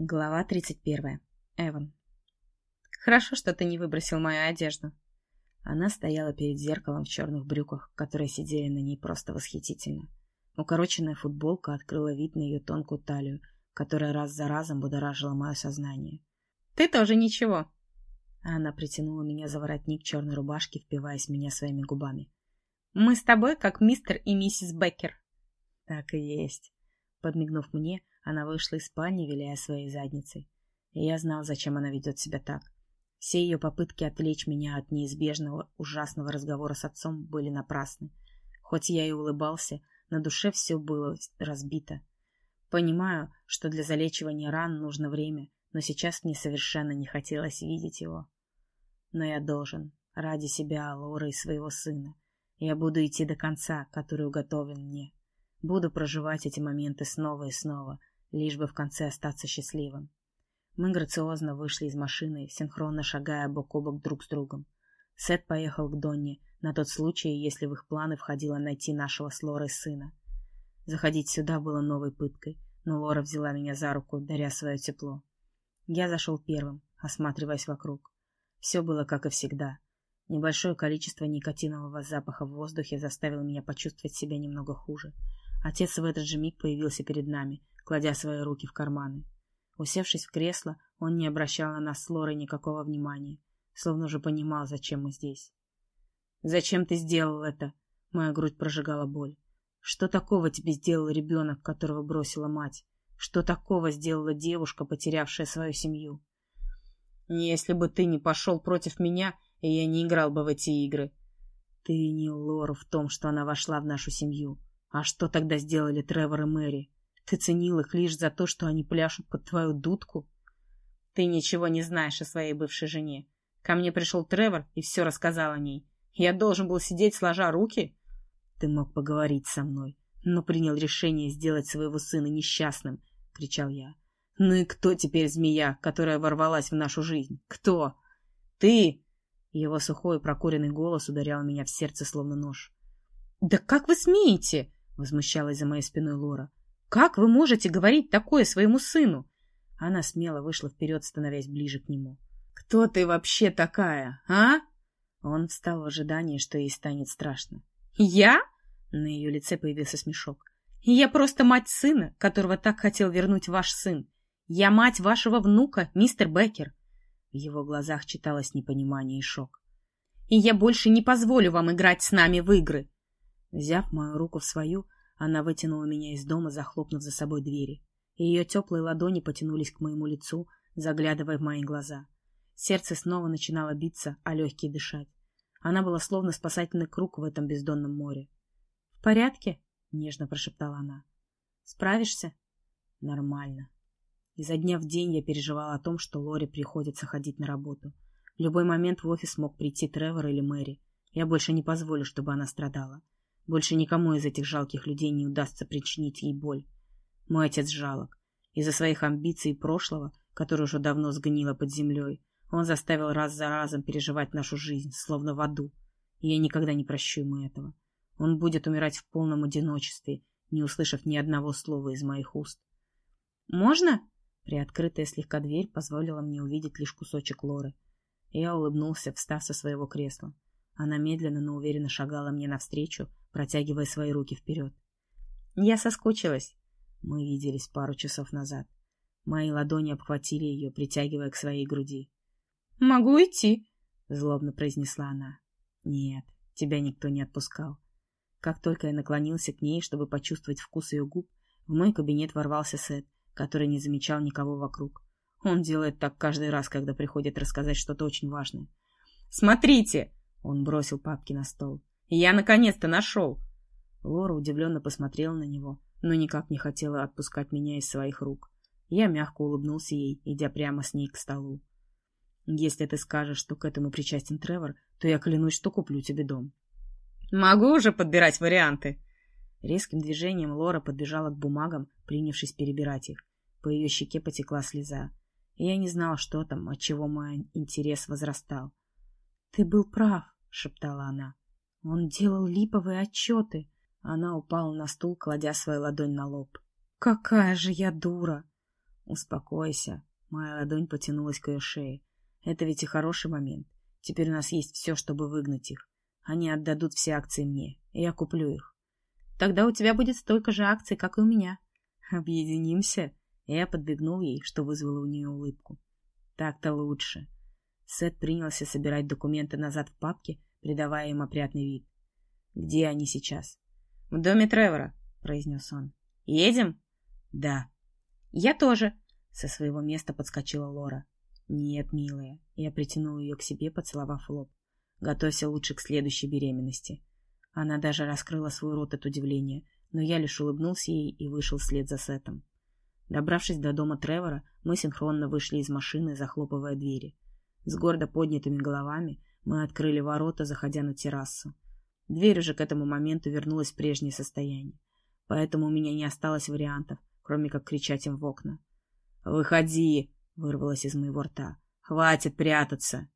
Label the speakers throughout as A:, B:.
A: Глава 31. Эван. Хорошо, что ты не выбросил мою одежду. Она стояла перед зеркалом в черных брюках, которые сидели на ней просто восхитительно. Укороченная футболка открыла вид на ее тонкую талию, которая раз за разом будоражила мое сознание. «Ты тоже ничего!» Она притянула меня за воротник черной рубашки, впиваясь в меня своими губами. «Мы с тобой как мистер и миссис Беккер!» «Так и есть!» Подмигнув мне, она вышла из спальни, виляя своей задницей. И я знал, зачем она ведет себя так. Все ее попытки отвлечь меня от неизбежного ужасного разговора с отцом были напрасны. Хоть я и улыбался, на душе все было разбито. Понимаю, что для залечивания ран нужно время, но сейчас мне совершенно не хотелось видеть его. Но я должен, ради себя, Лоры и своего сына. Я буду идти до конца, который уготовен мне. Буду проживать эти моменты снова и снова, лишь бы в конце остаться счастливым. Мы грациозно вышли из машины, синхронно шагая бок о бок друг с другом. Сет поехал к Донне на тот случай, если в их планы входило найти нашего с Лорой сына. Заходить сюда было новой пыткой, но Лора взяла меня за руку, даря свое тепло. Я зашел первым, осматриваясь вокруг. Все было как и всегда. Небольшое количество никотинового запаха в воздухе заставило меня почувствовать себя немного хуже. Отец в этот же миг появился перед нами, кладя свои руки в карманы. Усевшись в кресло, он не обращал на нас с Лорой никакого внимания, словно уже понимал, зачем мы здесь. «Зачем ты сделал это?» Моя грудь прожигала боль. «Что такого тебе сделал ребенок, которого бросила мать? Что такого сделала девушка, потерявшая свою семью?» «Если бы ты не пошел против меня, я не играл бы в эти игры». «Ты не Лора в том, что она вошла в нашу семью. А что тогда сделали Тревор и Мэри? Ты ценил их лишь за то, что они пляшут под твою дудку? Ты ничего не знаешь о своей бывшей жене. Ко мне пришел Тревор и все рассказал о ней. Я должен был сидеть сложа руки? Ты мог поговорить со мной, но принял решение сделать своего сына несчастным, — кричал я. Ну и кто теперь змея, которая ворвалась в нашу жизнь? Кто? Ты! Его сухой прокуренный голос ударял меня в сердце, словно нож. «Да как вы смеете?» — возмущалась за моей спиной Лора. Как вы можете говорить такое своему сыну? Она смело вышла вперед, становясь ближе к нему. Кто ты вообще такая, а? Он встал в ожидании, что ей станет страшно. Я? На ее лице появился смешок. Я просто мать сына, которого так хотел вернуть ваш сын. Я мать вашего внука, мистер Беккер. В его глазах читалось непонимание и шок. И я больше не позволю вам играть с нами в игры. Взяв мою руку в свою, она вытянула меня из дома, захлопнув за собой двери. И ее теплые ладони потянулись к моему лицу, заглядывая в мои глаза. Сердце снова начинало биться, а легкие дышать. Она была словно спасательный круг в этом бездонном море. — В порядке? — нежно прошептала она. — Справишься? — Нормально. Изо дня в день я переживала о том, что Лори приходится ходить на работу. В любой момент в офис мог прийти Тревор или Мэри. Я больше не позволю, чтобы она страдала. Больше никому из этих жалких людей не удастся причинить ей боль. Мой отец жалок. Из-за своих амбиций и прошлого, которое уже давно сгнило под землей, он заставил раз за разом переживать нашу жизнь, словно в аду. И я никогда не прощу ему этого. Он будет умирать в полном одиночестве, не услышав ни одного слова из моих уст. «Можно?» Приоткрытая слегка дверь позволила мне увидеть лишь кусочек лоры. Я улыбнулся, встав со своего кресла. Она медленно, но уверенно шагала мне навстречу, протягивая свои руки вперед. Я соскучилась. Мы виделись пару часов назад. Мои ладони обхватили ее, притягивая к своей груди. «Могу идти», — злобно произнесла она. «Нет, тебя никто не отпускал». Как только я наклонился к ней, чтобы почувствовать вкус ее губ, в мой кабинет ворвался Сет, который не замечал никого вокруг. Он делает так каждый раз, когда приходит рассказать что-то очень важное. «Смотрите!» Он бросил папки на стол. «Я наконец-то нашел!» Лора удивленно посмотрела на него, но никак не хотела отпускать меня из своих рук. Я мягко улыбнулся ей, идя прямо с ней к столу. «Если ты скажешь, что к этому причастен Тревор, то я клянусь, что куплю тебе дом». «Могу уже подбирать варианты!» Резким движением Лора подбежала к бумагам, принявшись перебирать их. По ее щеке потекла слеза. Я не знал, что там, отчего мой интерес возрастал. «Ты был прав», — шептала она. «Он делал липовые отчеты». Она упала на стул, кладя свою ладонь на лоб. «Какая же я дура!» Успокойся. Моя ладонь потянулась к ее шее. Это ведь и хороший момент. Теперь у нас есть все, чтобы выгнать их. Они отдадут все акции мне, и я куплю их. Тогда у тебя будет столько же акций, как и у меня. Объединимся. Я подбегнул ей, что вызвало у нее улыбку. Так-то лучше. Сет принялся собирать документы назад в папке, придавая им опрятный вид. «Где они сейчас?» «В доме Тревора», — произнес он. «Едем?» «Да». «Я тоже», — со своего места подскочила Лора. «Нет, милая». Я притянул ее к себе, поцеловав лоб. «Готовься лучше к следующей беременности». Она даже раскрыла свой рот от удивления, но я лишь улыбнулся ей и вышел вслед за Сетом. Добравшись до дома Тревора, мы синхронно вышли из машины, захлопывая двери. С гордо поднятыми головами мы открыли ворота, заходя на террасу. Дверь уже к этому моменту вернулась в прежнее состояние, поэтому у меня не осталось вариантов, кроме как кричать им в окна. «Выходи!» — вырвалось из моего рта. «Хватит прятаться!»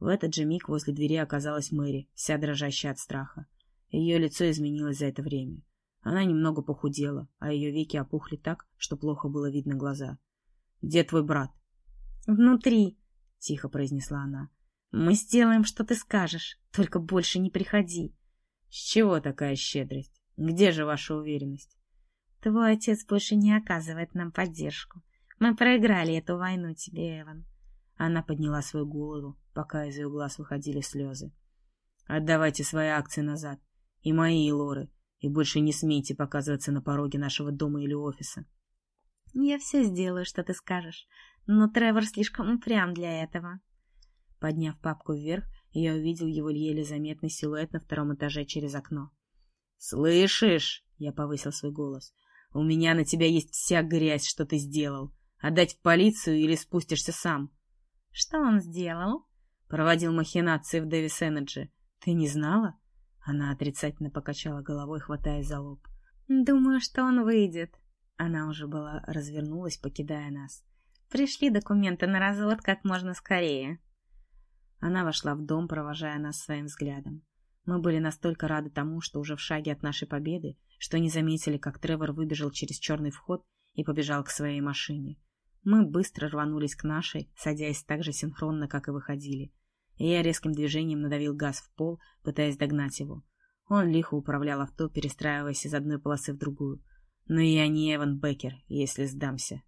A: В этот же миг возле двери оказалась Мэри, вся дрожащая от страха. Ее лицо изменилось за это время. Она немного похудела, а ее веки опухли так, что плохо было видно глаза. «Где твой брат?»
B: «Внутри», — тихо произнесла она. «Мы сделаем, что ты скажешь, только больше не приходи».
A: «С чего такая щедрость? Где же ваша уверенность?»
B: «Твой отец больше не оказывает нам поддержку. Мы проиграли эту войну тебе, Эван».
A: Она подняла свою голову, пока из ее глаз выходили слезы. «Отдавайте свои акции назад. И мои, и Лоры и больше не смейте показываться на пороге нашего дома или офиса.
B: Я все сделаю, что ты скажешь, но Тревор слишком упрям для этого.
A: Подняв папку вверх, я увидел его еле заметный силуэт на втором этаже через окно. «Слышишь?» — я повысил свой голос. «У меня на тебя есть вся грязь, что ты сделал. Отдать в полицию или спустишься сам?»
B: «Что он сделал?»
A: «Проводил махинации в Davis Energy. Ты не знала?» Она отрицательно покачала головой, хватаясь за лоб.
B: «Думаю, что он выйдет».
A: Она уже была развернулась, покидая нас.
B: «Пришли документы на развод как можно скорее».
A: Она вошла в дом, провожая нас своим взглядом. Мы были настолько рады тому, что уже в шаге от нашей победы, что не заметили, как Тревор выбежал через черный вход и побежал к своей машине. Мы быстро рванулись к нашей, садясь так же синхронно, как и выходили и я резким движением надавил газ в пол, пытаясь догнать его. Он лихо управлял авто, перестраиваясь из одной полосы в другую. Но я не Эван Беккер, если сдамся.